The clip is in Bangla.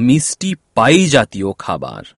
মিষ্টি পাই জাতীয় খাবার।